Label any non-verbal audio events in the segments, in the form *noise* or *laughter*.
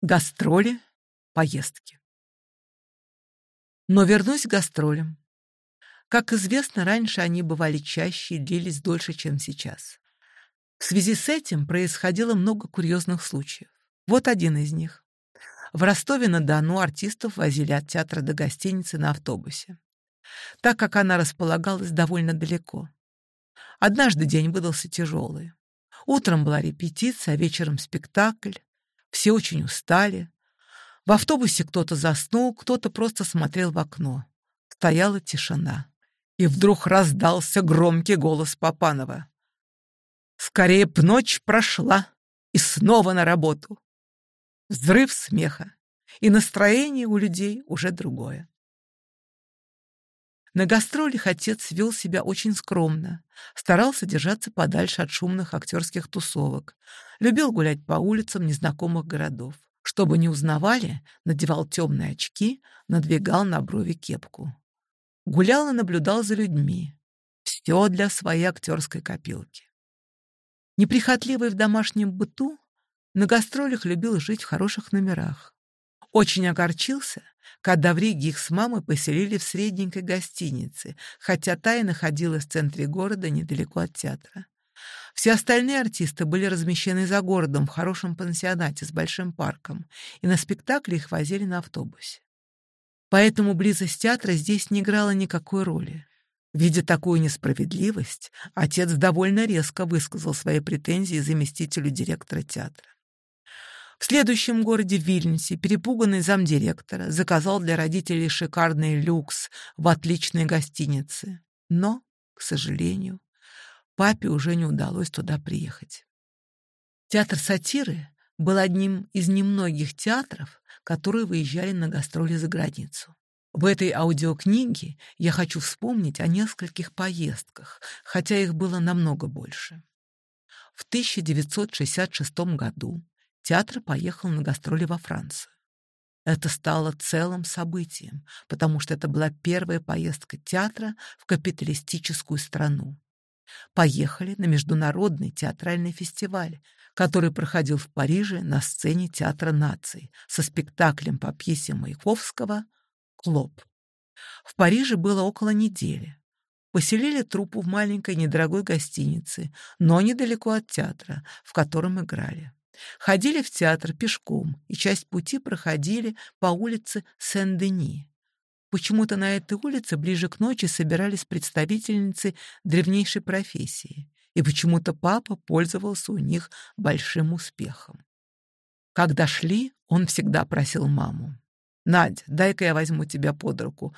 Гастроли, поездки. Но вернусь к гастролям. Как известно, раньше они бывали чаще и длились дольше, чем сейчас. В связи с этим происходило много курьезных случаев. Вот один из них. В Ростове-на-Дону артистов возили от театра до гостиницы на автобусе, так как она располагалась довольно далеко. Однажды день выдался тяжелый. Утром была репетиция, а вечером спектакль. Все очень устали. В автобусе кто-то заснул, кто-то просто смотрел в окно. Стояла тишина. И вдруг раздался громкий голос Папанова. «Скорее б ночь прошла, и снова на работу!» Взрыв смеха, и настроение у людей уже другое. На гастролях отец вел себя очень скромно, старался держаться подальше от шумных актерских тусовок, любил гулять по улицам незнакомых городов. Чтобы не узнавали, надевал темные очки, надвигал на брови кепку. Гулял и наблюдал за людьми. Все для своей актерской копилки. Неприхотливый в домашнем быту, на гастролях любил жить в хороших номерах. Очень огорчился, когда в Риге их с мамой поселили в средненькой гостинице, хотя та и находилась в центре города, недалеко от театра. Все остальные артисты были размещены за городом в хорошем пансионате с большим парком, и на спектакле их возили на автобусе. Поэтому близость театра здесь не играла никакой роли. Видя такую несправедливость, отец довольно резко высказал свои претензии заместителю директора театра. В следующем городе Вильнюсе перепуганный замдиректора заказал для родителей шикарный люкс в отличной гостинице. Но, к сожалению, папе уже не удалось туда приехать. Театр сатиры был одним из немногих театров, которые выезжали на гастроли за границу. В этой аудиокниге я хочу вспомнить о нескольких поездках, хотя их было намного больше. В 1966 году театр поехал на гастроли во Францию. Это стало целым событием, потому что это была первая поездка театра в капиталистическую страну. Поехали на международный театральный фестиваль, который проходил в Париже на сцене Театра наций со спектаклем по пьесе Маяковского «Клоп». В Париже было около недели. Поселили труппу в маленькой недорогой гостинице, но недалеко от театра, в котором играли. Ходили в театр пешком и часть пути проходили по улице Сен-Дени. Почему-то на этой улице ближе к ночи собирались представительницы древнейшей профессии, и почему-то папа пользовался у них большим успехом. Когда шли, он всегда просил маму. «Надь, дай-ка я возьму тебя под руку,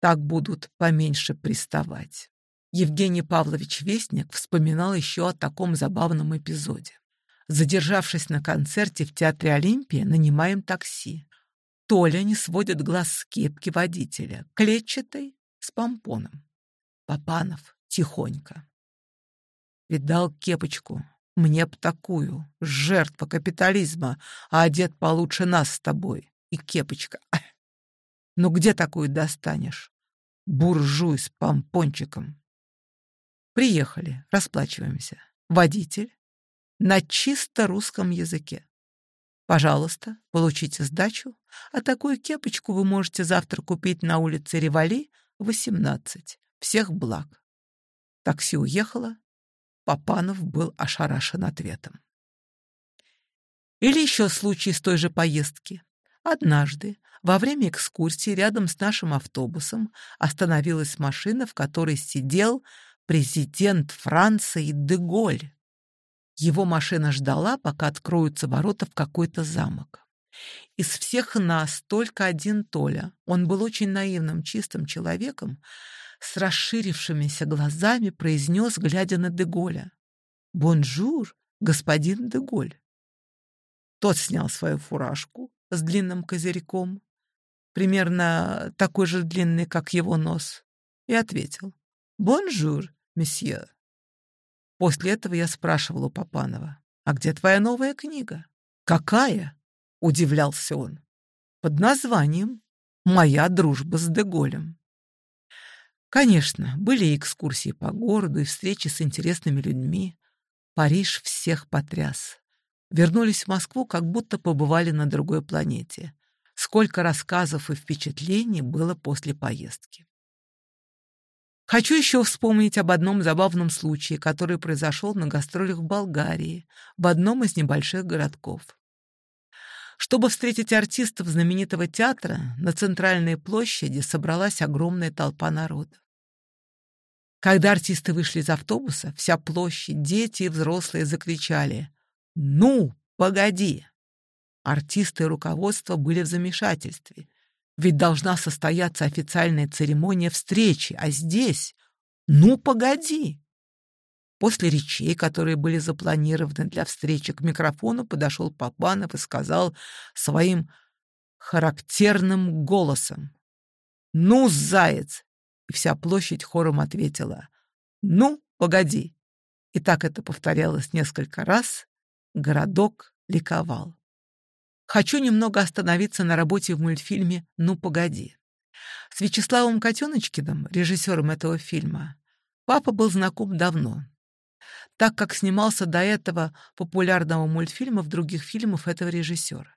так будут поменьше приставать». Евгений Павлович Вестник вспоминал еще о таком забавном эпизоде. Задержавшись на концерте в Театре Олимпия, нанимаем такси. Толя не сводит глаз с кепки водителя, клетчатой, с помпоном. Папанов тихонько. Видал кепочку, мне б такую, жертва капитализма, а одет получше нас с тобой. И кепочка. Ну где такую достанешь? Буржуй с помпончиком. Приехали, расплачиваемся. Водитель, на чисто русском языке. Пожалуйста, получите сдачу, а такую кепочку вы можете завтра купить на улице Ревали, 18. Всех благ. Такси уехало. Папанов был ошарашен ответом. Или еще случай с той же поездки. Однажды, во время экскурсии рядом с нашим автобусом, остановилась машина, в которой сидел президент Франции Деголь. Его машина ждала, пока откроются ворота в какой-то замок. Из всех нас только один Толя. Он был очень наивным, чистым человеком, с расширившимися глазами произнес, глядя на де Голля. «Bonjour, господин де Голль». Тот снял свою фуражку с длинным козырьком, примерно такой же длинный, как его нос, и ответил. «Bonjour, monsieur». После этого я спрашивал у Папанова, «А где твоя новая книга?» «Какая?» — удивлялся он. «Под названием «Моя дружба с Деголем». Конечно, были экскурсии по городу, и встречи с интересными людьми. Париж всех потряс. Вернулись в Москву, как будто побывали на другой планете. Сколько рассказов и впечатлений было после поездки. Хочу еще вспомнить об одном забавном случае, который произошел на гастролях в Болгарии, в одном из небольших городков. Чтобы встретить артистов знаменитого театра, на центральной площади собралась огромная толпа народа. Когда артисты вышли из автобуса, вся площадь, дети и взрослые закричали «Ну, погоди!». Артисты и руководство были в замешательстве. Ведь должна состояться официальная церемония встречи, а здесь... Ну, погоди! После речей, которые были запланированы для встречи, к микрофону подошел Папанов и сказал своим характерным голосом. «Ну, заяц!» И вся площадь хором ответила. «Ну, погоди!» И так это повторялось несколько раз. Городок ликовал. Хочу немного остановиться на работе в мультфильме «Ну, погоди». С Вячеславом Котеночкиным, режиссером этого фильма, папа был знаком давно, так как снимался до этого популярного мультфильма в других фильмах этого режиссера.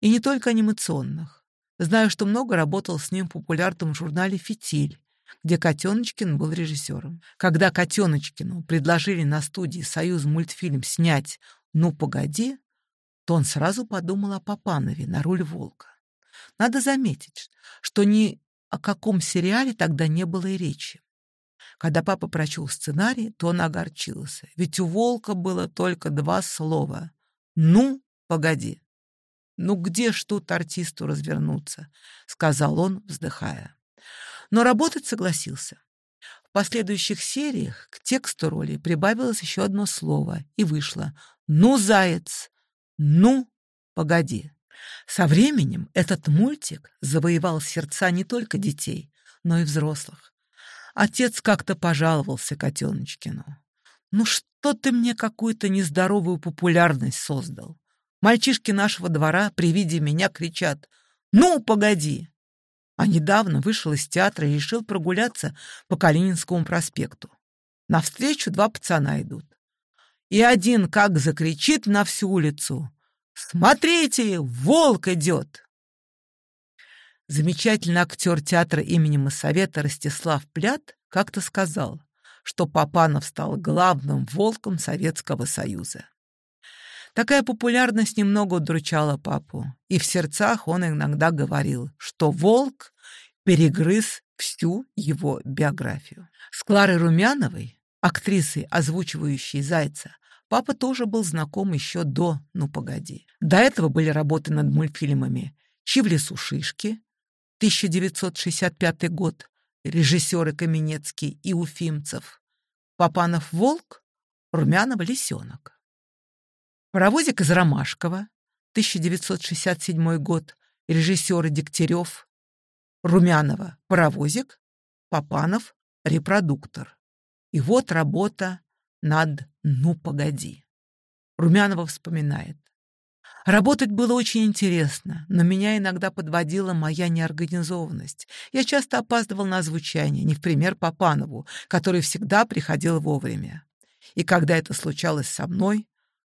И не только анимационных. Знаю, что много работал с ним в популярном журнале «Фитиль», где Котеночкин был режиссером. Когда Котеночкину предложили на студии «Союз мультфильм» снять «Ну, погоди», то он сразу подумал о Папанове на роль волка. Надо заметить, что ни о каком сериале тогда не было и речи. Когда папа прочел сценарий, то он огорчился, ведь у волка было только два слова. «Ну, погоди!» «Ну где ж тут артисту развернуться?» — сказал он, вздыхая. Но работать согласился. В последующих сериях к тексту роли прибавилось еще одно слово, и вышло «Ну, заяц!» Ну, погоди. Со временем этот мультик завоевал сердца не только детей, но и взрослых. Отец как-то пожаловался котеночкину. «Ну что ты мне какую-то нездоровую популярность создал? Мальчишки нашего двора при виде меня кричат «Ну, погоди!» А недавно вышел из театра и решил прогуляться по Калининскому проспекту. Навстречу два пацана идут и один как закричит на всю улицу «Смотрите, волк идет!» Замечательный актер театра имени Моссовета Ростислав Плят как-то сказал, что Папанов стал главным волком Советского Союза. Такая популярность немного удручала папу, и в сердцах он иногда говорил, что волк перегрыз всю его биографию. С Кларой Румяновой, актрисой, озвучивающей «Зайца», Папа тоже был знаком еще до «Ну, погоди». До этого были работы над мультфильмами «Чи в лесу шишки», 1965 год, режиссеры Каменецкий и Уфимцев, Папанов «Волк», Румянов «Лисенок». «Паровозик из Ромашкова», 1967 год, режиссеры Дегтярев, Румянова «Паровозик», Папанов «Репродуктор». И вот работа над «Ну, погоди». Румянова вспоминает. Работать было очень интересно, но меня иногда подводила моя неорганизованность. Я часто опаздывал на звучание, не в пример Папанову, который всегда приходил вовремя. И когда это случалось со мной,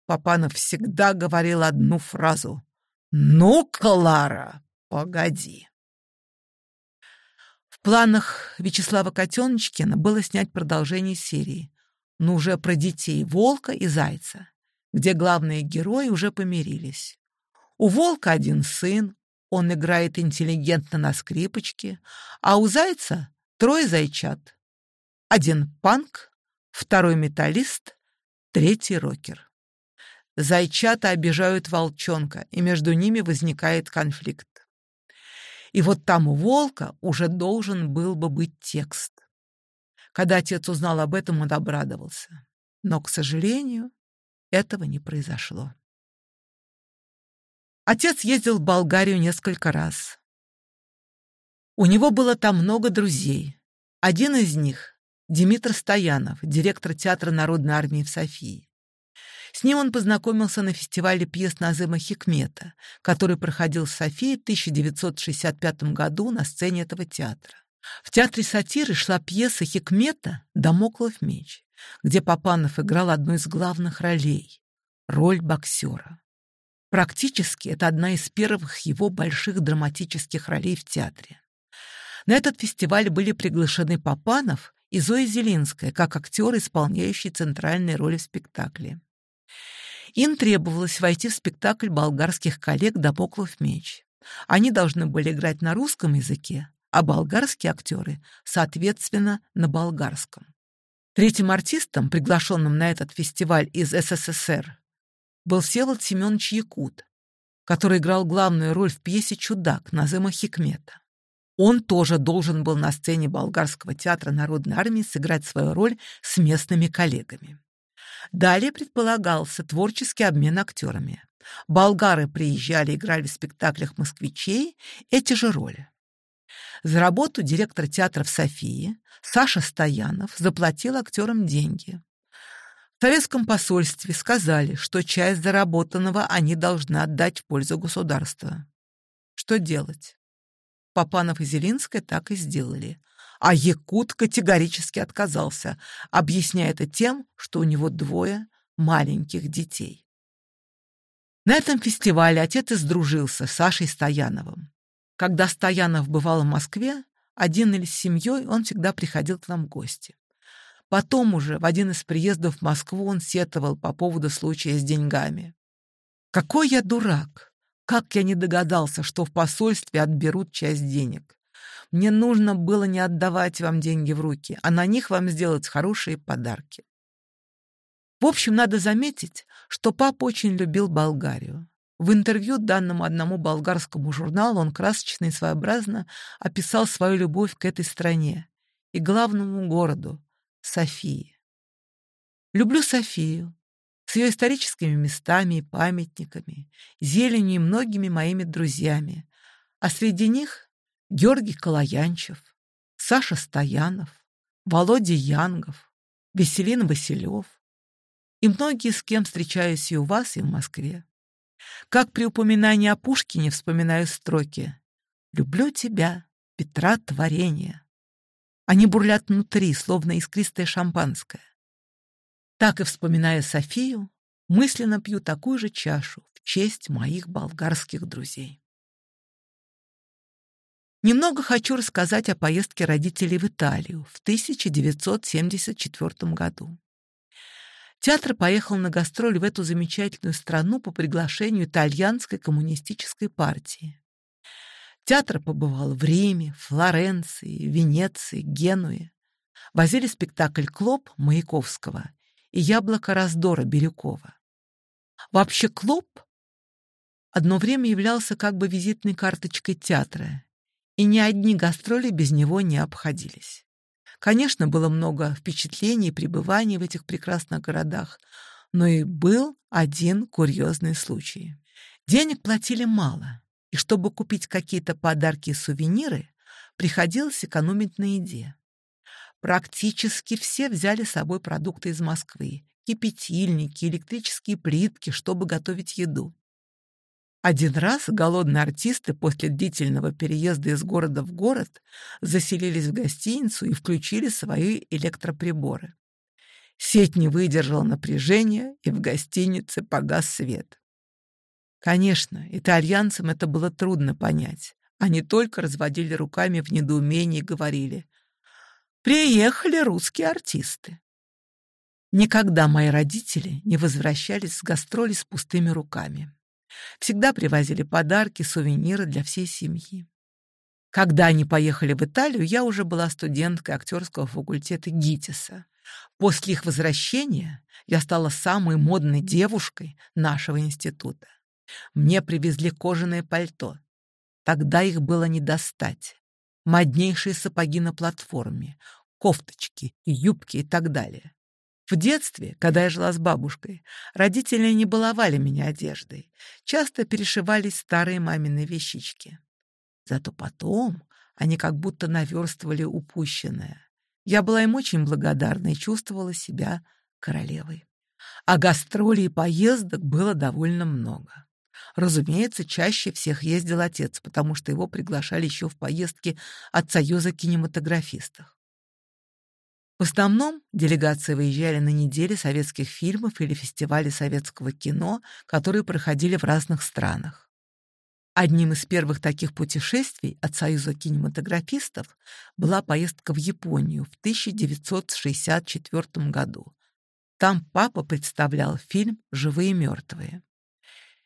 Папанов всегда говорил одну фразу «Ну, Клара, погоди». В планах Вячеслава Котеночкина было снять продолжение серии, но уже про детей волка и зайца, где главные герои уже помирились. У волка один сын, он играет интеллигентно на скрипочке, а у зайца трое зайчат. Один панк, второй металлист, третий рокер. Зайчата обижают волчонка, и между ними возникает конфликт. И вот там у волка уже должен был бы быть текст. Когда отец узнал об этом, он обрадовался. Но, к сожалению, этого не произошло. Отец ездил в Болгарию несколько раз. У него было там много друзей. Один из них — Димитр Стоянов, директор Театра Народной Армии в Софии. С ним он познакомился на фестивале пьес Назыма Хикмета, который проходил в Софии в 1965 году на сцене этого театра. В театре сатиры шла пьеса Хикмета «Дамоклов меч», где Папанов играл одну из главных ролей — роль боксера. Практически это одна из первых его больших драматических ролей в театре. На этот фестиваль были приглашены Папанов и Зоя Зелинская как актер, исполняющий центральные роли в спектакле. Им требовалось войти в спектакль болгарских коллег «Дамоклов меч». Они должны были играть на русском языке, а болгарские актеры, соответственно, на болгарском. Третьим артистом, приглашенным на этот фестиваль из СССР, был Всеволод Семенович Якут, который играл главную роль в пьесе «Чудак» Назыма Хикмета. Он тоже должен был на сцене Болгарского театра народной армии сыграть свою роль с местными коллегами. Далее предполагался творческий обмен актерами. Болгары приезжали, играли в спектаклях москвичей эти же роли. За работу директор театра в Софии Саша Стоянов заплатил актерам деньги. В советском посольстве сказали, что часть заработанного они должны отдать в пользу государства. Что делать? Папанов и Зелинская так и сделали. А Якут категорически отказался, объясняя это тем, что у него двое маленьких детей. На этом фестивале отец и сдружился с Сашей Стояновым. Когда Стоянов бывал в Москве, один или с семьей он всегда приходил к нам в гости. Потом уже, в один из приездов в Москву, он сетовал по поводу случая с деньгами. «Какой я дурак! Как я не догадался, что в посольстве отберут часть денег! Мне нужно было не отдавать вам деньги в руки, а на них вам сделать хорошие подарки». В общем, надо заметить, что папа очень любил Болгарию. В интервью данному одному болгарскому журналу он красочно и своеобразно описал свою любовь к этой стране и главному городу — Софии. «Люблю Софию с ее историческими местами и памятниками, зеленью и многими моими друзьями, а среди них Георгий Колоянчев, Саша Стоянов, Володя Янгов, Веселин Василев и многие, с кем встречаюсь и у вас, и в Москве. Как при упоминании о Пушкине вспоминаю строки «Люблю тебя, Петра Творения». Они бурлят внутри, словно искристое шампанское. Так и вспоминая Софию, мысленно пью такую же чашу в честь моих болгарских друзей. Немного хочу рассказать о поездке родителей в Италию в 1974 году театр поехал на гастроль в эту замечательную страну по приглашению итальянской коммунистической партии. Театр побывал в Риме, Флоренции, Венеции, Генуе. Возили спектакль «Клоп» Маяковского и «Яблоко раздора» Бирюкова. Вообще «Клоп» одно время являлся как бы визитной карточкой театра, и ни одни гастроли без него не обходились. Конечно, было много впечатлений и в этих прекрасных городах, но и был один курьезный случай. Денег платили мало, и чтобы купить какие-то подарки и сувениры, приходилось экономить на еде. Практически все взяли с собой продукты из Москвы – кипятильники, электрические плитки, чтобы готовить еду. Один раз голодные артисты после длительного переезда из города в город заселились в гостиницу и включили свои электроприборы. Сеть не выдержала напряжения, и в гостинице погас свет. Конечно, итальянцам это было трудно понять. Они только разводили руками в недоумении и говорили «Приехали русские артисты». Никогда мои родители не возвращались с гастролей с пустыми руками. Всегда привозили подарки, сувениры для всей семьи. Когда они поехали в Италию, я уже была студенткой актерского факультета ГИТИСа. После их возвращения я стала самой модной девушкой нашего института. Мне привезли кожаное пальто. Тогда их было не достать. Моднейшие сапоги на платформе, кофточки, юбки и так далее. В детстве, когда я жила с бабушкой, родители не баловали меня одеждой. Часто перешивались старые мамины вещички. Зато потом они как будто наверстывали упущенное. Я была им очень благодарна и чувствовала себя королевой. А гастролей и поездок было довольно много. Разумеется, чаще всех ездил отец, потому что его приглашали еще в поездки от Союза кинематографистов. В основном делегации выезжали на недели советских фильмов или фестивали советского кино, которые проходили в разных странах. Одним из первых таких путешествий от Союза кинематографистов была поездка в Японию в 1964 году. Там папа представлял фильм «Живые мертвые».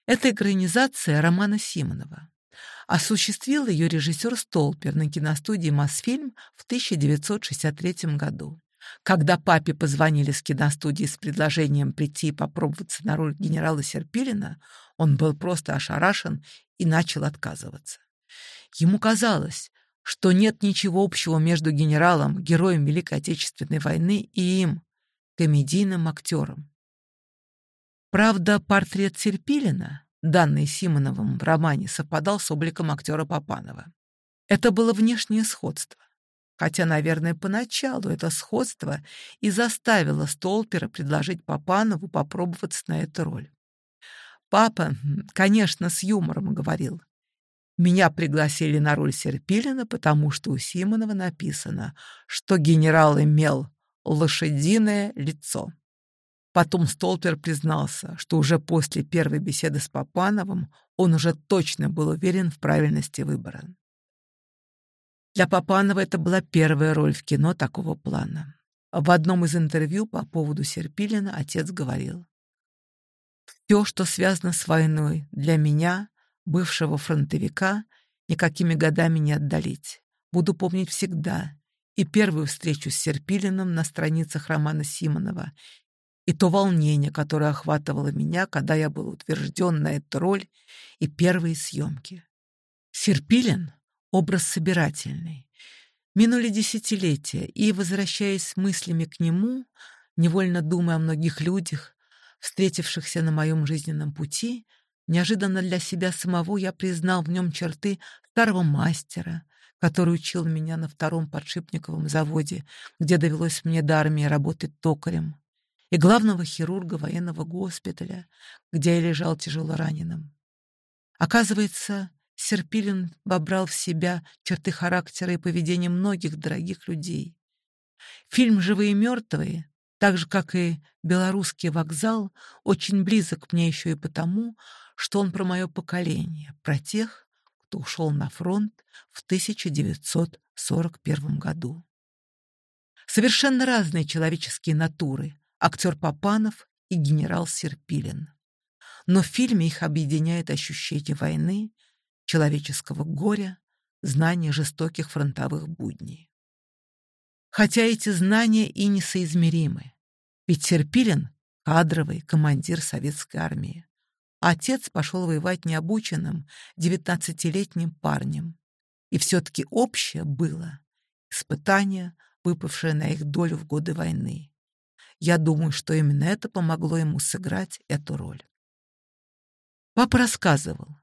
Это экранизация романа Симонова. Осуществил ее режиссер Столпер на киностудии «Мосфильм» в 1963 году. Когда папе позвонили с киностудии с предложением прийти и попробоваться на роль генерала Серпилина, он был просто ошарашен и начал отказываться. Ему казалось, что нет ничего общего между генералом, героем Великой Отечественной войны и им, комедийным актером. Правда, портрет Серпилина, данный Симоновым в романе, совпадал с обликом актера Папанова. Это было внешнее сходство. Хотя, наверное, поначалу это сходство и заставило Столпера предложить Папанову попробоваться на эту роль. Папа, конечно, с юмором говорил. Меня пригласили на роль Серпилина, потому что у Симонова написано, что генерал имел лошадиное лицо. Потом Столпер признался, что уже после первой беседы с Папановым он уже точно был уверен в правильности выбора. Для Папанова это была первая роль в кино такого плана. В одном из интервью по поводу Серпилина отец говорил. «Все, что связано с войной, для меня, бывшего фронтовика, никакими годами не отдалить. Буду помнить всегда и первую встречу с Серпилиным на страницах романа Симонова, и то волнение, которое охватывало меня, когда я был утвержден на эту роль, и первые съемки. Серпилин образ собирательный. Минули десятилетия, и, возвращаясь мыслями к нему, невольно думая о многих людях, встретившихся на моем жизненном пути, неожиданно для себя самого я признал в нем черты старого мастера, который учил меня на втором подшипниковом заводе, где довелось мне до армии работать токарем, и главного хирурга военного госпиталя, где я лежал тяжело раненым. Оказывается, Серпилин вобрал в себя черты характера и поведения многих дорогих людей. Фильм «Живые и мертвые», так же, как и «Белорусский вокзал», очень близок мне еще и потому, что он про мое поколение, про тех, кто ушел на фронт в 1941 году. Совершенно разные человеческие натуры — актер Папанов и генерал Серпилин. Но в фильме их объединяет ощущение войны человеческого горя, знание жестоких фронтовых будней. Хотя эти знания и несоизмеримы, ведь Серпилин — кадровый командир советской армии. Отец пошел воевать необученным, девятнадцатилетним парнем. И все-таки общее было испытание, выпавшее на их долю в годы войны. Я думаю, что именно это помогло ему сыграть эту роль. Папа рассказывал,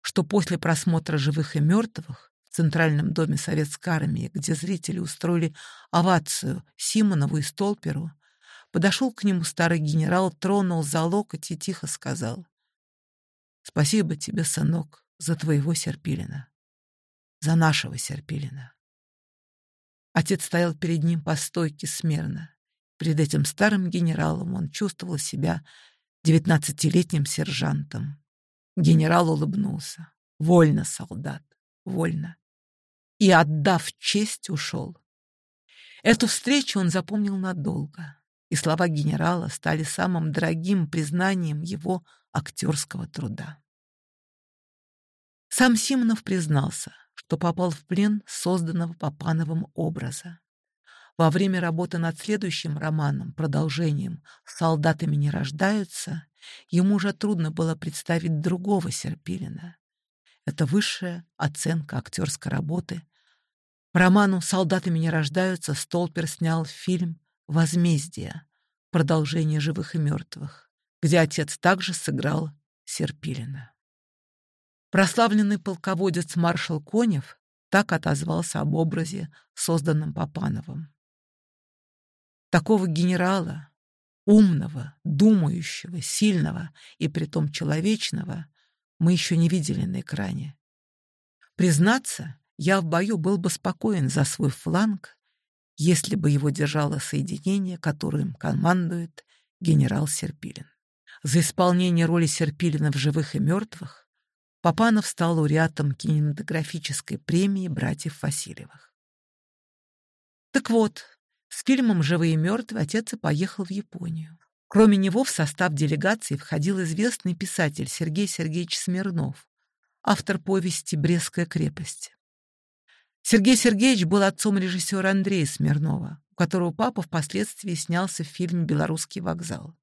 что после просмотра «Живых и мертвых» в Центральном доме Советской Армии, где зрители устроили овацию Симонову и Столперу, подошел к нему старый генерал, тронул за локоть и тихо сказал «Спасибо тебе, сынок, за твоего Серпилина, за нашего Серпилина». Отец стоял перед ним по стойке смирно. Перед этим старым генералом он чувствовал себя девятнадцатилетним сержантом. Генерал улыбнулся. Вольно, солдат, вольно. И, отдав честь, ушел. Эту встречу он запомнил надолго, и слова генерала стали самым дорогим признанием его актерского труда. Сам Симонов признался, что попал в плен созданного Папановым образа. Во время работы над следующим романом, продолжением «Солдатами не рождаются», Ему же трудно было представить другого Серпилина. Это высшая оценка актерской работы. По роману «Солдатами не рождаются» Столпер снял фильм «Возмездие. Продолжение живых и мертвых», где отец также сыграл Серпилина. Прославленный полководец маршал Конев так отозвался об образе, созданном Папановым. Такого генерала, умного, думающего, сильного и притом человечного мы еще не видели на экране. Признаться, я в бою был бы спокоен за свой фланг, если бы его держало соединение, которым командует генерал Серпилин. За исполнение роли Серпилина в «Живых и мертвых» Папанов стал лауреатом кинематографической премии братьев Васильевых. Так вот, с фильмом «Живые и мертвые» отец и поехал в Японию. Кроме него в состав делегации входил известный писатель Сергей Сергеевич Смирнов, автор повести «Брестская крепость». Сергей Сергеевич был отцом режиссера Андрея Смирнова, у которого папа впоследствии снялся в фильме «Белорусский вокзал».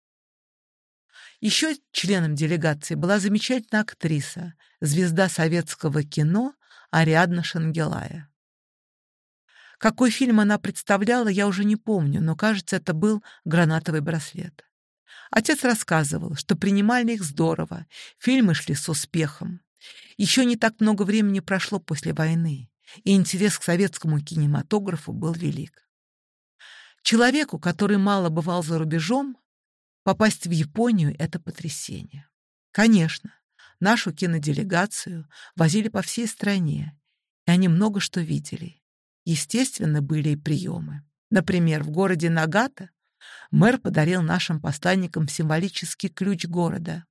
Еще членом делегации была замечательная актриса, звезда советского кино Ариадна Шангелая. Какой фильм она представляла, я уже не помню, но, кажется, это был «Гранатовый браслет». Отец рассказывал, что принимали их здорово, фильмы шли с успехом. Еще не так много времени прошло после войны, и интерес к советскому кинематографу был велик. Человеку, который мало бывал за рубежом, попасть в Японию — это потрясение. Конечно, нашу киноделегацию возили по всей стране, и они много что видели естественно, были и приемы. Например, в городе Нагата мэр подарил нашим посланникам символический ключ города.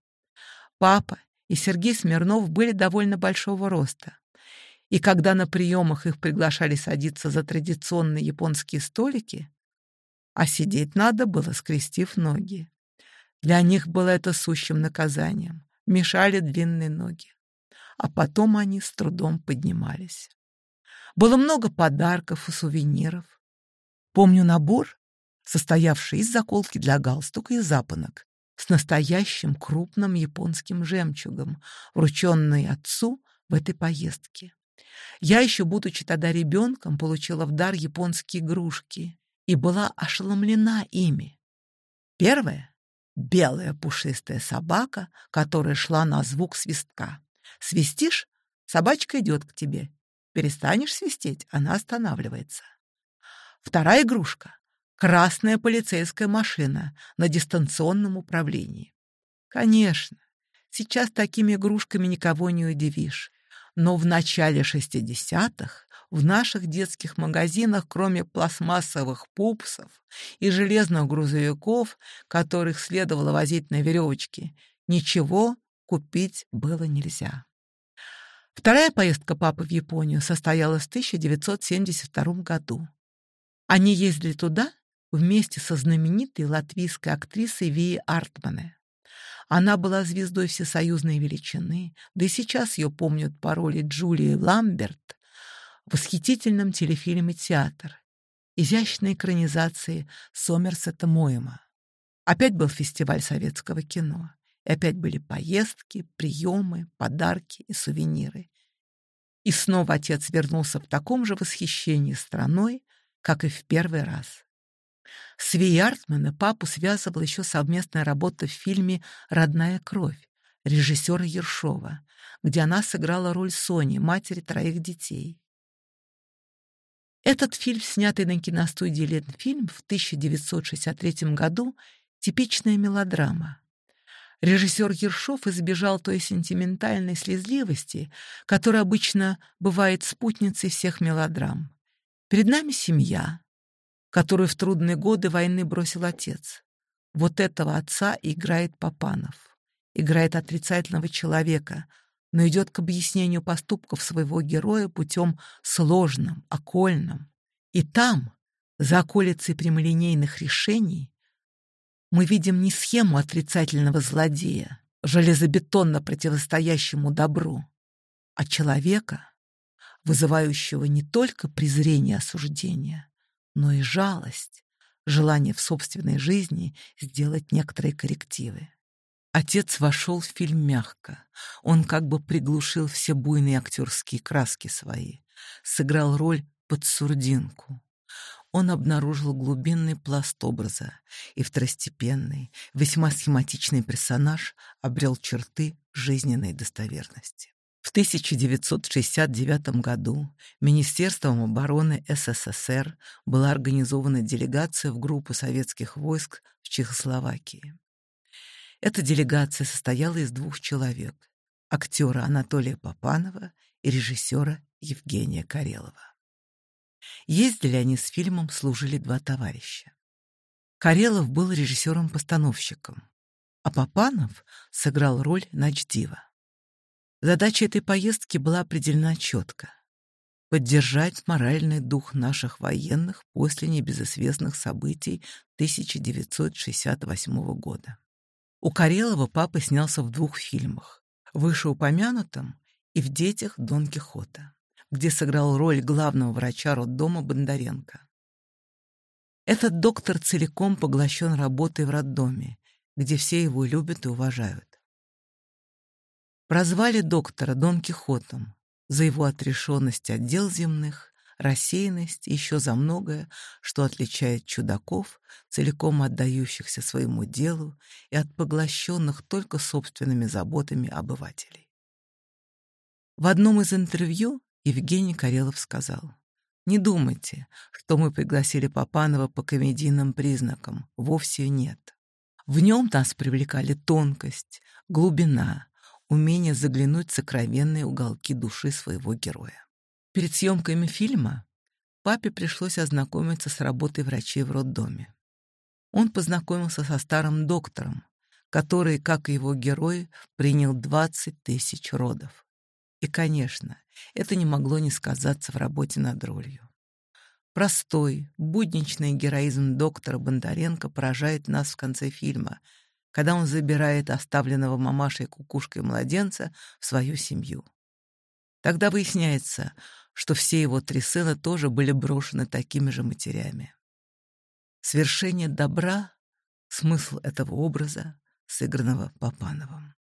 Папа и Сергей Смирнов были довольно большого роста. И когда на приемах их приглашали садиться за традиционные японские столики, а сидеть надо было, скрестив ноги. Для них было это сущим наказанием. Мешали длинные ноги. А потом они с трудом поднимались. Было много подарков и сувениров. Помню набор, состоявший из заколки для галстука и запонок, с настоящим крупным японским жемчугом, врученный отцу в этой поездке. Я еще, будучи тогда ребенком, получила в дар японские игрушки и была ошеломлена ими. Первое — белая пушистая собака, которая шла на звук свистка. Свистишь — собачка идет к тебе Перестанешь свистеть, она останавливается. Вторая игрушка — красная полицейская машина на дистанционном управлении. Конечно, сейчас такими игрушками никого не удивишь. Но в начале 60-х в наших детских магазинах, кроме пластмассовых пупсов и железных грузовиков, которых следовало возить на веревочке, ничего купить было нельзя. Вторая поездка папы в Японию состоялась в 1972 году. Они ездили туда вместе со знаменитой латвийской актрисой Вией Артмане. Она была звездой всесоюзной величины, да и сейчас ее помнят по роли Джулии Ламберт в восхитительном телефильме «Театр», изящной экранизации Сомерсета Моема. Опять был фестиваль советского кино. И опять были поездки, приемы, подарки и сувениры. И снова отец вернулся в таком же восхищении страной, как и в первый раз. С Виартман папу связывала еще совместная работа в фильме «Родная кровь» режиссера Ершова, где она сыграла роль Сони, матери троих детей. Этот фильм, снятый на киностудии «Ленфильм» в 1963 году, типичная мелодрама, Режиссер Ершов избежал той сентиментальной слезливости, которая обычно бывает спутницей всех мелодрам. Перед нами семья, которую в трудные годы войны бросил отец. Вот этого отца играет Папанов. Играет отрицательного человека, но идет к объяснению поступков своего героя путем сложным, окольным. И там, за околицей прямолинейных решений, мы видим не схему отрицательного злодея, железобетонно противостоящему добру, а человека, вызывающего не только презрение осуждения, но и жалость, желание в собственной жизни сделать некоторые коррективы. Отец вошел в фильм мягко. Он как бы приглушил все буйные актерские краски свои, сыграл роль под сурдинку он обнаружил глубинный пласт образа, и второстепенный, весьма схематичный персонаж обрел черты жизненной достоверности. В 1969 году Министерством обороны СССР была организована делегация в группу советских войск в Чехословакии. Эта делегация состояла из двух человек — актера Анатолия Попанова и режиссера Евгения Карелова. Ездили они с фильмом «Служили два товарища». Карелов был режиссером-постановщиком, а Папанов сыграл роль начдива. Задача этой поездки была определена четко — поддержать моральный дух наших военных после небезызвестных событий 1968 года. У Карелова папа снялся в двух фильмах — вышеупомянутом и в «Детях Дон Кихота» где сыграл роль главного врача роддома Бондаренко. Этот доктор целиком поглощен работой в роддоме, где все его любят и уважают. Прозвали доктора Дон Кихотом за его отрешенность от дел земных, рассеянность и еще за многое, что отличает чудаков, целиком отдающихся своему делу и от поглощенных только собственными заботами обывателей. В одном из интервью Евгений Карелов сказал. «Не думайте, что мы пригласили Папанова по комедийным признакам. Вовсе нет. В нем нас привлекали тонкость, глубина, умение заглянуть в сокровенные уголки души своего героя. Перед съемками фильма папе пришлось ознакомиться с работой врачей в роддоме. Он познакомился со старым доктором, который, как и его герой, принял 20 тысяч родов. И, конечно, это не могло не сказаться в работе над ролью. Простой, будничный героизм доктора Бондаренко поражает нас в конце фильма, когда он забирает оставленного мамашей кукушкой младенца в свою семью. Тогда выясняется, что все его три сына тоже были брошены такими же матерями. Свершение добра — смысл этого образа, сыгранного Папановым.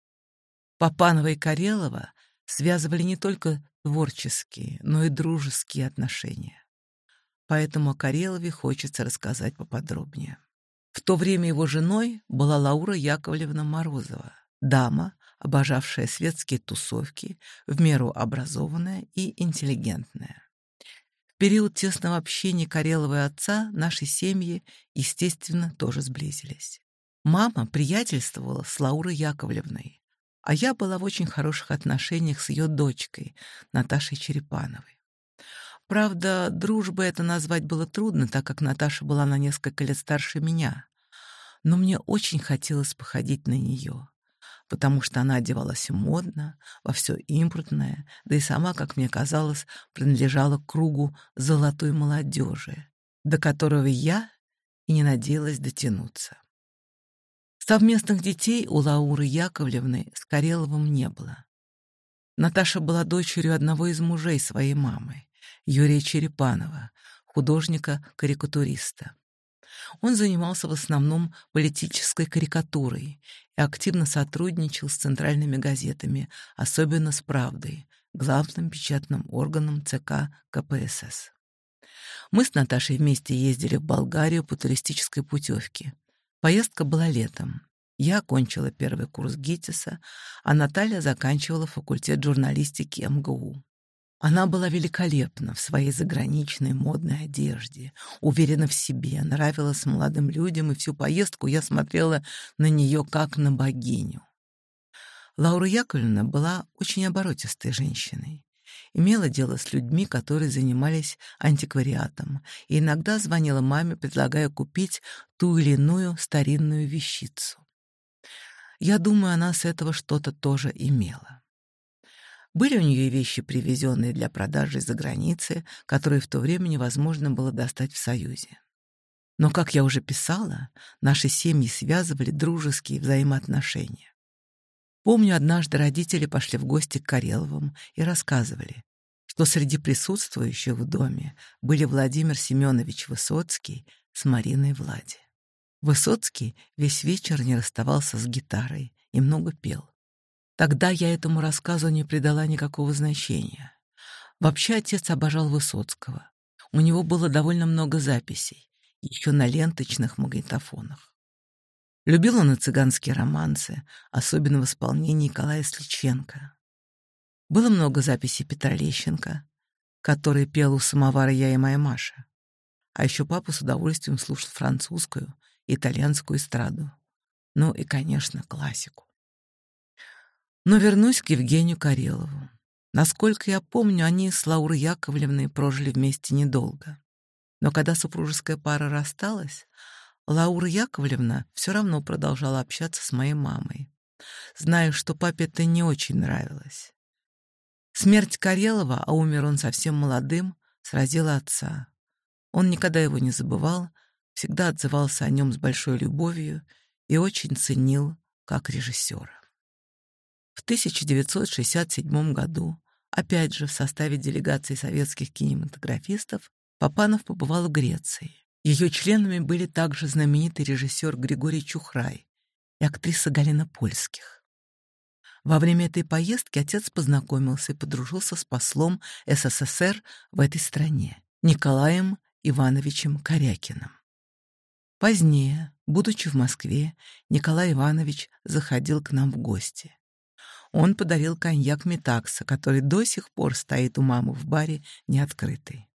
Папанова и Карелова связывали не только творческие, но и дружеские отношения. Поэтому о Карелове хочется рассказать поподробнее. В то время его женой была Лаура Яковлевна Морозова, дама, обожавшая светские тусовки, в меру образованная и интеллигентная. В период тесного общения Карелова и отца наши семьи, естественно, тоже сблизились. Мама приятельствовала с Лаурой Яковлевной, а я была в очень хороших отношениях с ее дочкой, Наташей Черепановой. Правда, дружбы это назвать было трудно, так как Наташа была на несколько лет старше меня. Но мне очень хотелось походить на нее, потому что она одевалась модно, во все импортное, да и сама, как мне казалось, принадлежала к кругу золотой молодежи, до которого я и не надеялась дотянуться. Совместных детей у Лауры Яковлевны с Кареловым не было. Наташа была дочерью одного из мужей своей мамы, Юрия Черепанова, художника-карикатуриста. Он занимался в основном политической карикатурой и активно сотрудничал с центральными газетами, особенно с «Правдой», главным печатным органом ЦК КПСС. Мы с Наташей вместе ездили в Болгарию по туристической путевке. Поездка была летом. Я окончила первый курс ГИТИСа, а Наталья заканчивала факультет журналистики МГУ. Она была великолепна в своей заграничной модной одежде, уверена в себе, нравилась молодым людям, и всю поездку я смотрела на нее как на богиню. Лаура Яковлевна была очень оборотистой женщиной имела дело с людьми, которые занимались антиквариатом, и иногда звонила маме, предлагая купить ту или иную старинную вещицу. Я думаю, она с этого что-то тоже имела. Были у нее вещи, привезенные для продажи из-за границы, которые в то время невозможно было достать в Союзе. Но, как я уже писала, наши семьи связывали дружеские взаимоотношения. Помню, однажды родители пошли в гости к Кареловым и рассказывали, что среди присутствующих в доме были Владимир Семенович Высоцкий с Мариной Влади. Высоцкий весь вечер не расставался с гитарой и много пел. Тогда я этому рассказу не придала никакого значения. Вообще отец обожал Высоцкого. У него было довольно много записей, еще на ленточных магнитофонах. Любил он и цыганские романсы, особенно в исполнении Николая Сличенко. Было много записей Петра Лещенко, который пел у самовара «Я и моя Маша». А еще папа с удовольствием слушал французскую, итальянскую эстраду. Ну и, конечно, классику. Но вернусь к Евгению Карелову. Насколько я помню, они с Лаурой Яковлевной прожили вместе недолго. Но когда супружеская пара рассталась, Лаура Яковлевна все равно продолжала общаться с моей мамой. Знаю, что папе это не очень нравилось. Смерть Карелова, а умер он совсем молодым, сразила отца. Он никогда его не забывал, всегда отзывался о нем с большой любовью и очень ценил как режиссера. В 1967 году, опять же в составе делегации советских кинематографистов, Папанов побывал в Греции. Ее членами были также знаменитый режиссер Григорий Чухрай и актриса Галина Польских. Во время этой поездки отец познакомился и подружился с послом СССР в этой стране Николаем Ивановичем Корякиным. Позднее, будучи в Москве, Николай Иванович заходил к нам в гости. Он подарил коньяк Метакса, который до сих пор стоит у мамы в баре неоткрытый.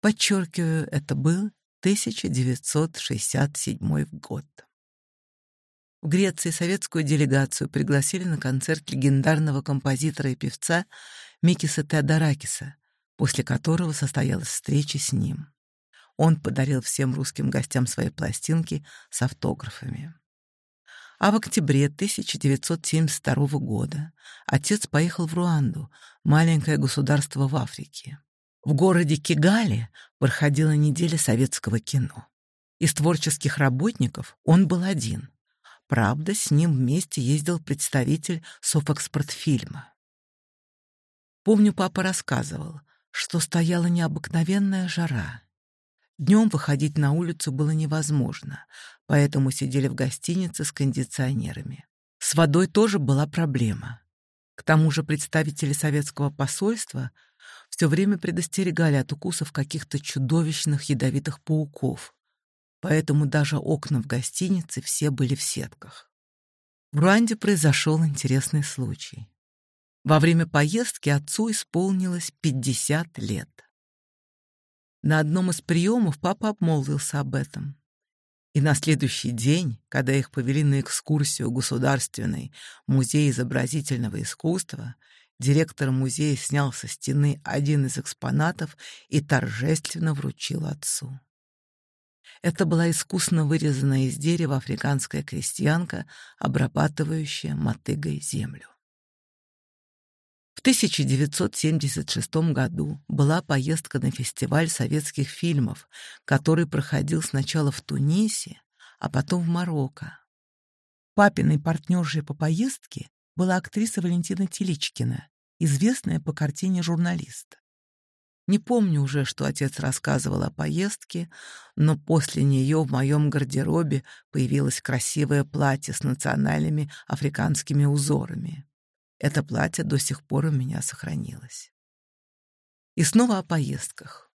Подчеркиваю, это был 1967 год. В Греции советскую делегацию пригласили на концерт легендарного композитора и певца Микиса Теодоракиса, после которого состоялась встреча с ним. Он подарил всем русским гостям свои пластинки с автографами. А в октябре 1972 года отец поехал в Руанду, маленькое государство в Африке. В городе Кигали проходила неделя советского кино. Из творческих работников он был один. Правда, с ним вместе ездил представитель Софэкспортфильма. Помню, папа рассказывал, что стояла необыкновенная жара. Днем выходить на улицу было невозможно, поэтому сидели в гостинице с кондиционерами. С водой тоже была проблема. К тому же представители советского посольства — все время предостерегали от укусов каких-то чудовищных ядовитых пауков, поэтому даже окна в гостинице все были в сетках. В Руанде произошел интересный случай. Во время поездки отцу исполнилось 50 лет. На одном из приемов папа обмолвился об этом. И на следующий день, когда их повели на экскурсию в Государственный музей изобразительного искусства, директор музея снял со стены один из экспонатов и торжественно вручил отцу. Это была искусно вырезанная из дерева африканская крестьянка, обрабатывающая мотыгой землю. В 1976 году была поездка на фестиваль советских фильмов, который проходил сначала в Тунисе, а потом в Марокко. Папиной партнершей по поездке была актриса Валентина Теличкина, известная по картине журналист. Не помню уже, что отец рассказывал о поездке, но после нее в моем гардеробе появилось красивое платье с национальными африканскими узорами. Это платье до сих пор у меня сохранилось. И снова о поездках.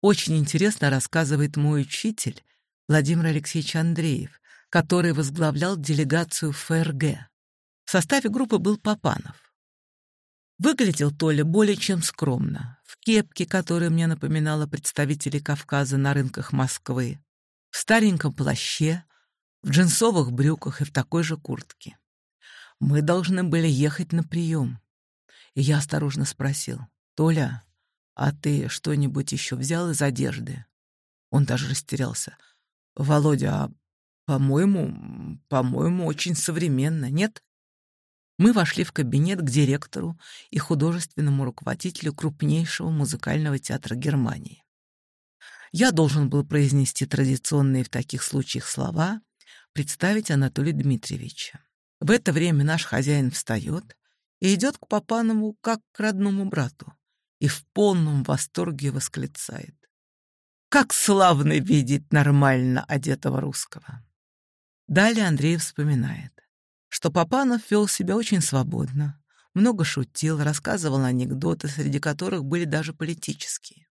Очень интересно рассказывает мой учитель Владимир Алексеевич Андреев, который возглавлял делегацию ФРГ. В составе группы был Папанов. Выглядел Толя более чем скромно, в кепке, которая мне напоминала представителей Кавказа на рынках Москвы, в стареньком плаще, в джинсовых брюках и в такой же куртке. Мы должны были ехать на прием. И я осторожно спросил, «Толя, а ты что-нибудь еще взял из одежды?» Он даже растерялся. «Володя, а по-моему, по-моему, очень современно, нет?» Мы вошли в кабинет к директору и художественному руководителю крупнейшего музыкального театра Германии. Я должен был произнести традиционные в таких случаях слова, представить Анатолия Дмитриевича. В это время наш хозяин встает и идет к Папанову как к родному брату и в полном восторге восклицает. «Как славно видеть нормально одетого русского!» Далее Андрей вспоминает что Папанов вел себя очень свободно, много шутил, рассказывал анекдоты, среди которых были даже политические.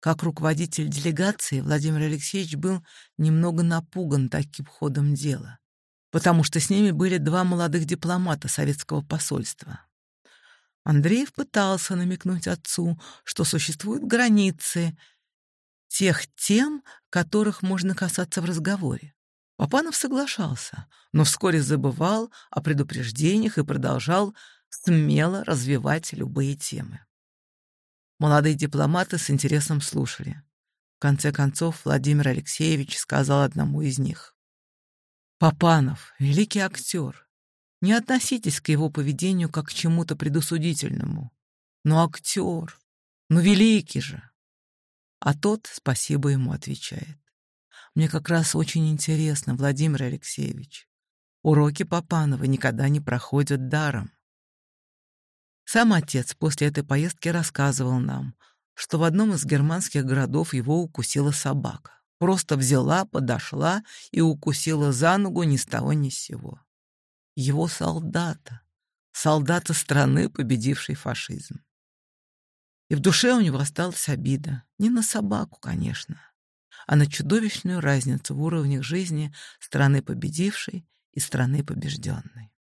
Как руководитель делегации Владимир Алексеевич был немного напуган таким ходом дела, потому что с ними были два молодых дипломата советского посольства. Андреев пытался намекнуть отцу, что существуют границы тех тем, которых можно касаться в разговоре. Папанов соглашался, но вскоре забывал о предупреждениях и продолжал смело развивать любые темы. Молодые дипломаты с интересом слушали. В конце концов, Владимир Алексеевич сказал одному из них. «Папанов — великий актер. Не относитесь к его поведению как к чему-то предусудительному. Но актер, ну великий же!» А тот спасибо ему отвечает. Мне как раз очень интересно, Владимир Алексеевич. Уроки Папанова никогда не проходят даром. Сам отец после этой поездки рассказывал нам, что в одном из германских городов его укусила собака. Просто взяла, подошла и укусила за ногу ни с того ни с сего. Его солдата, солдата страны, победившей фашизм. И в душе у него осталась обида. Не на собаку, конечно, а на чудовищную разницу в уровнях жизни страны победившей и страны побежденной.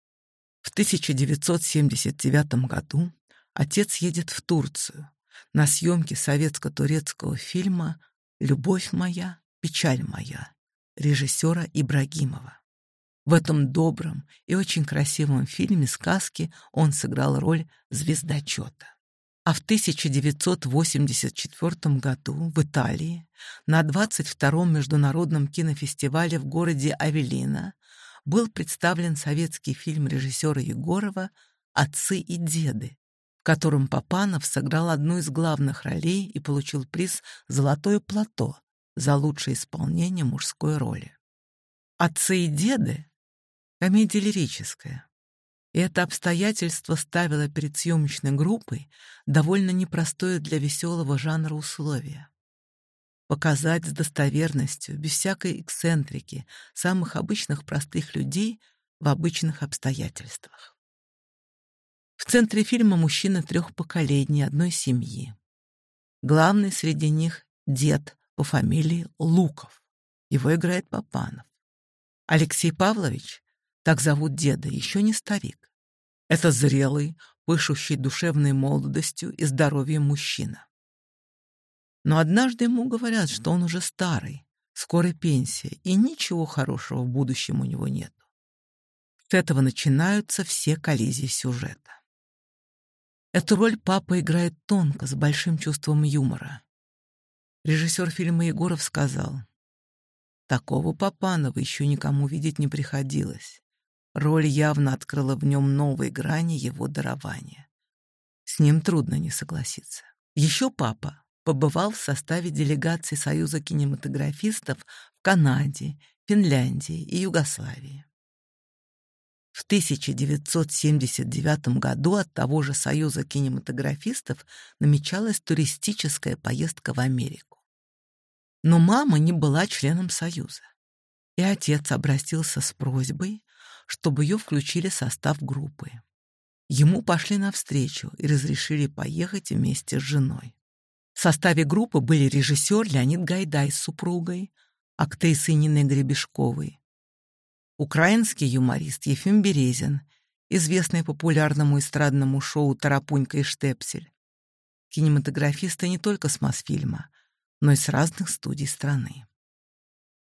В 1979 году отец едет в Турцию на съемки советско-турецкого фильма «Любовь моя, печаль моя» режиссера Ибрагимова. В этом добром и очень красивом фильме сказки он сыграл роль звездочета а в 1984 году в Италии на 22-м международном кинофестивале в городе Авелина был представлен советский фильм режиссера Егорова «Отцы и деды», в котором Папанов сыграл одну из главных ролей и получил приз «Золотое плато» за лучшее исполнение мужской роли. «Отцы и деды» — комедия лирическая, и это обстоятельство ставило перед съемочной группой довольно непростое для веселого жанра условие. Показать с достоверностью, без всякой эксцентрики, самых обычных простых людей в обычных обстоятельствах. В центре фильма мужчина трех поколений одной семьи. Главный среди них — дед по фамилии Луков. Его играет Папанов. Алексей Павлович так зовут деда, еще не старик. Это зрелый, пышущий душевной молодостью и здоровьем мужчина. Но однажды ему говорят, что он уже старый, скоро пенсия, и ничего хорошего в будущем у него нет. С этого начинаются все коллизии сюжета. Эту роль папа играет тонко, с большим чувством юмора. Режиссер фильма Егоров сказал, «Такого Папанова еще никому видеть не приходилось. Роль явно открыла в нем новые грани его дарования. С ним трудно не согласиться. Еще папа побывал в составе делегации Союза кинематографистов в Канаде, Финляндии и Югославии. В 1979 году от того же Союза кинематографистов намечалась туристическая поездка в Америку. Но мама не была членом Союза, и отец обратился с просьбой чтобы ее включили в состав группы. Ему пошли навстречу и разрешили поехать вместе с женой. В составе группы были режиссер Леонид Гайдай с супругой, актрисы Ниной Гребешковой, украинский юморист Ефим Березин, известный популярному эстрадному шоу «Тарапунька и штепсель», кинематографисты не только с Мосфильма, но и с разных студий страны.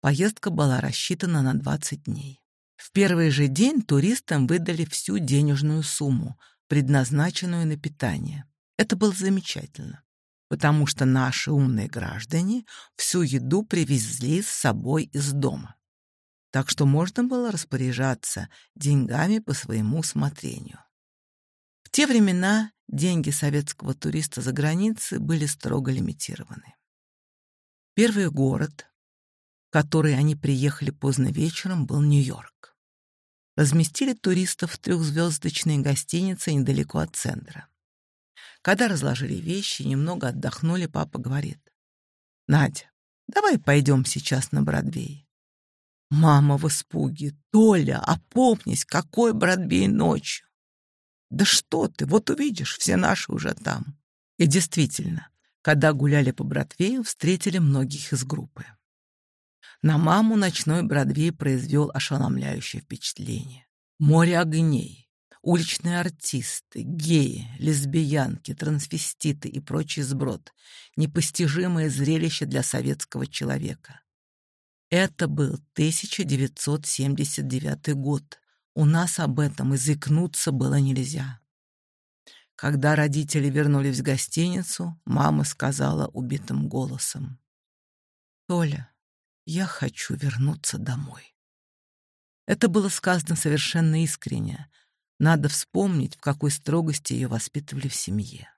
Поездка была рассчитана на 20 дней. В первый же день туристам выдали всю денежную сумму, предназначенную на питание. Это было замечательно, потому что наши умные граждане всю еду привезли с собой из дома. Так что можно было распоряжаться деньгами по своему усмотрению. В те времена деньги советского туриста за границей были строго лимитированы. Первый город, который они приехали поздно вечером, был Нью-Йорк. Разместили туристов в трехзвездочной гостинице недалеко от центра. Когда разложили вещи, и немного отдохнули, папа говорит. «Надя, давай пойдем сейчас на Бродвей». Мама в испуге. «Толя, опомнись, какой Бродвей ночью?» «Да что ты, вот увидишь, все наши уже там». И действительно, когда гуляли по Бродвею, встретили многих из группы. На маму ночной Бродвей произвел ошеломляющее впечатление. Море огней, уличные артисты, геи, лесбиянки, трансвеститы и прочий сброд — непостижимое зрелище для советского человека. Это был 1979 год. У нас об этом изыкнуться было нельзя. Когда родители вернулись в гостиницу, мама сказала убитым голосом. «Толя, «Я хочу вернуться домой». Это было сказано совершенно искренне. Надо вспомнить, в какой строгости ее воспитывали в семье.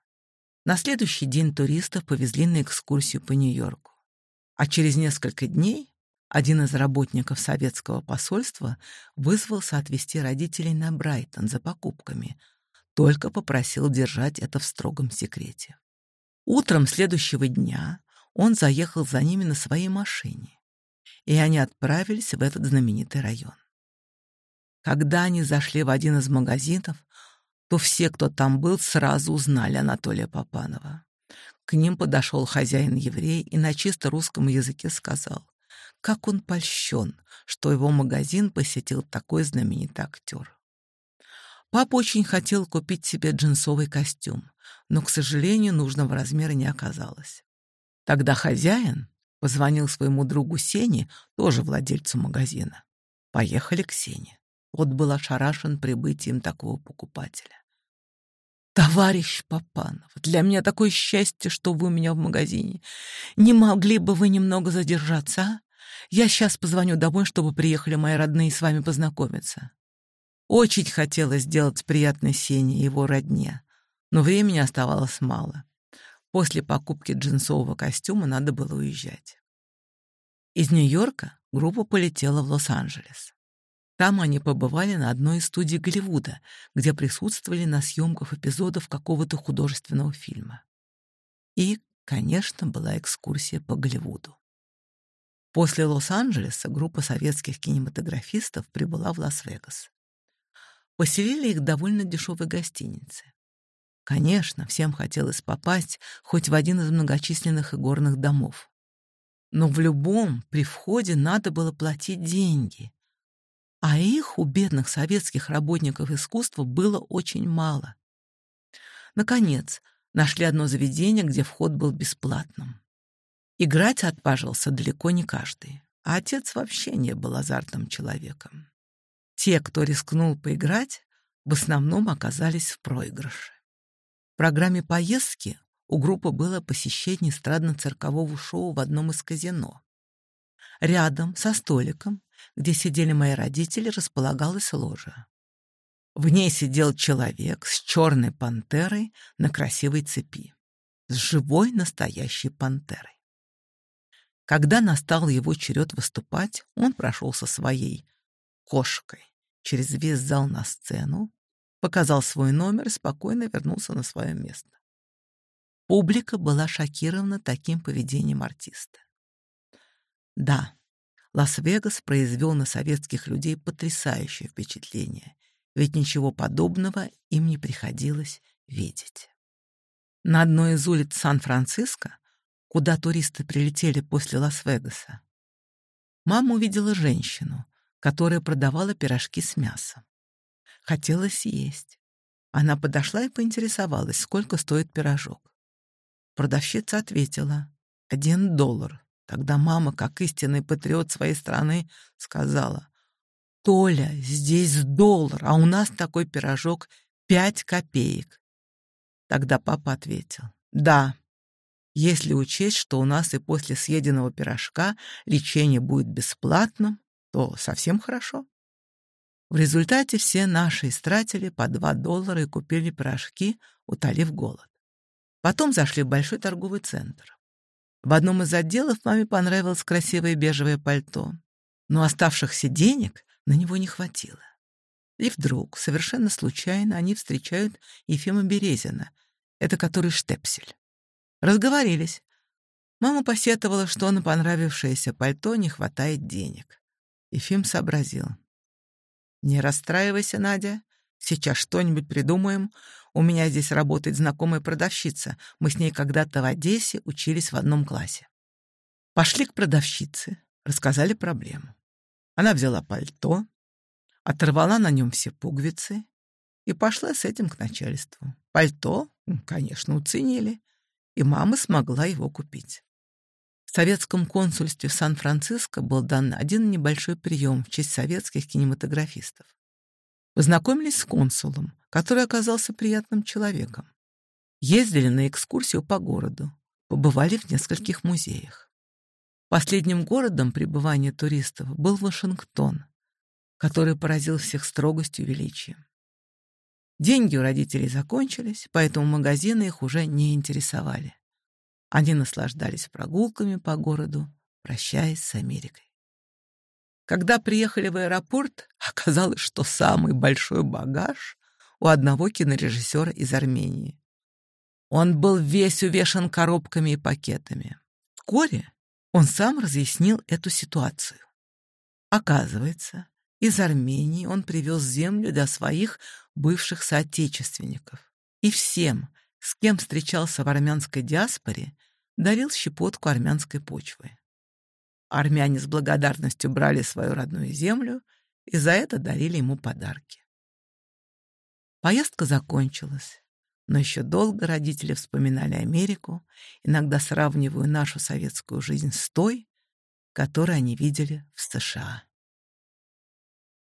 На следующий день туристов повезли на экскурсию по Нью-Йорку. А через несколько дней один из работников советского посольства вызвался отвезти родителей на Брайтон за покупками, только попросил держать это в строгом секрете. Утром следующего дня он заехал за ними на своей машине и они отправились в этот знаменитый район. Когда они зашли в один из магазинов, то все, кто там был, сразу узнали Анатолия Попанова. К ним подошел хозяин-еврей и на чисто русском языке сказал, как он польщен, что его магазин посетил такой знаменитый актер. Папа очень хотел купить себе джинсовый костюм, но, к сожалению, нужного размера не оказалось. Тогда хозяин, Позвонил своему другу Сене, тоже владельцу магазина. Поехали к Сене. Вот был ошарашен прибытием такого покупателя. «Товарищ Папанов, для меня такое счастье, что вы у меня в магазине. Не могли бы вы немного задержаться, а? Я сейчас позвоню домой, чтобы приехали мои родные с вами познакомиться». Очень хотелось сделать приятно Сене и его родне, но времени оставалось мало. После покупки джинсового костюма надо было уезжать. Из Нью-Йорка группа полетела в Лос-Анджелес. Там они побывали на одной из студий Голливуда, где присутствовали на съемках эпизодов какого-то художественного фильма. И, конечно, была экскурсия по Голливуду. После Лос-Анджелеса группа советских кинематографистов прибыла в Лас-Вегас. Поселили их в довольно дешевой гостинице. Конечно, всем хотелось попасть хоть в один из многочисленных игорных домов. Но в любом при входе надо было платить деньги. А их у бедных советских работников искусства было очень мало. Наконец, нашли одно заведение, где вход был бесплатным. Играть отпажился далеко не каждый, а отец вообще не был азартным человеком. Те, кто рискнул поиграть, в основном оказались в проигрыше программе поездки у группы было посещение эстрадно-циркового шоу в одном из казино. Рядом со столиком, где сидели мои родители, располагалась ложа. В ней сидел человек с черной пантерой на красивой цепи, с живой настоящей пантерой. Когда настал его черед выступать, он прошел со своей кошкой через весь зал на сцену, показал свой номер и спокойно вернулся на свое место. Публика была шокирована таким поведением артиста. Да, Лас-Вегас произвел на советских людей потрясающее впечатление, ведь ничего подобного им не приходилось видеть. На одной из улиц Сан-Франциско, куда туристы прилетели после Лас-Вегаса, мама увидела женщину, которая продавала пирожки с мясом. Хотелось есть. Она подошла и поинтересовалась, сколько стоит пирожок. Продавщица ответила «один доллар». Тогда мама, как истинный патриот своей страны, сказала «Толя, здесь доллар, а у нас такой пирожок пять копеек». Тогда папа ответил «Да, если учесть, что у нас и после съеденного пирожка лечение будет бесплатным, то совсем хорошо». В результате все наши истратили по 2 доллара и купили порошки, утолив голод. Потом зашли в большой торговый центр. В одном из отделов маме понравилось красивое бежевое пальто, но оставшихся денег на него не хватило. И вдруг, совершенно случайно, они встречают Ефима Березина, это который штепсель. Разговорились. Мама посетовала, что на понравившееся пальто не хватает денег. Ефим сообразил. «Не расстраивайся, Надя. Сейчас что-нибудь придумаем. У меня здесь работает знакомая продавщица. Мы с ней когда-то в Одессе учились в одном классе». Пошли к продавщице, рассказали проблему. Она взяла пальто, оторвала на нем все пуговицы и пошла с этим к начальству. Пальто, конечно, уценили, и мама смогла его купить советском консульстве в Сан-Франциско был дан один небольшой прием в честь советских кинематографистов. Познакомились с консулом, который оказался приятным человеком. Ездили на экскурсию по городу, побывали в нескольких музеях. Последним городом пребывания туристов был Вашингтон, который поразил всех строгостью и величием. Деньги у родителей закончились, поэтому магазины их уже не интересовали. Они наслаждались прогулками по городу, прощаясь с Америкой. Когда приехали в аэропорт, *laughs* оказалось, что самый большой багаж у одного кинорежиссера из Армении. Он был весь увешан коробками и пакетами. Вскоре он сам разъяснил эту ситуацию. Оказывается, из Армении он привез землю для своих бывших соотечественников. И всем, с кем встречался в армянской диаспоре, дарил щепотку армянской почвы. Армяне с благодарностью брали свою родную землю и за это дарили ему подарки. Поездка закончилась, но еще долго родители вспоминали Америку, иногда сравнивая нашу советскую жизнь с той, которую они видели в США.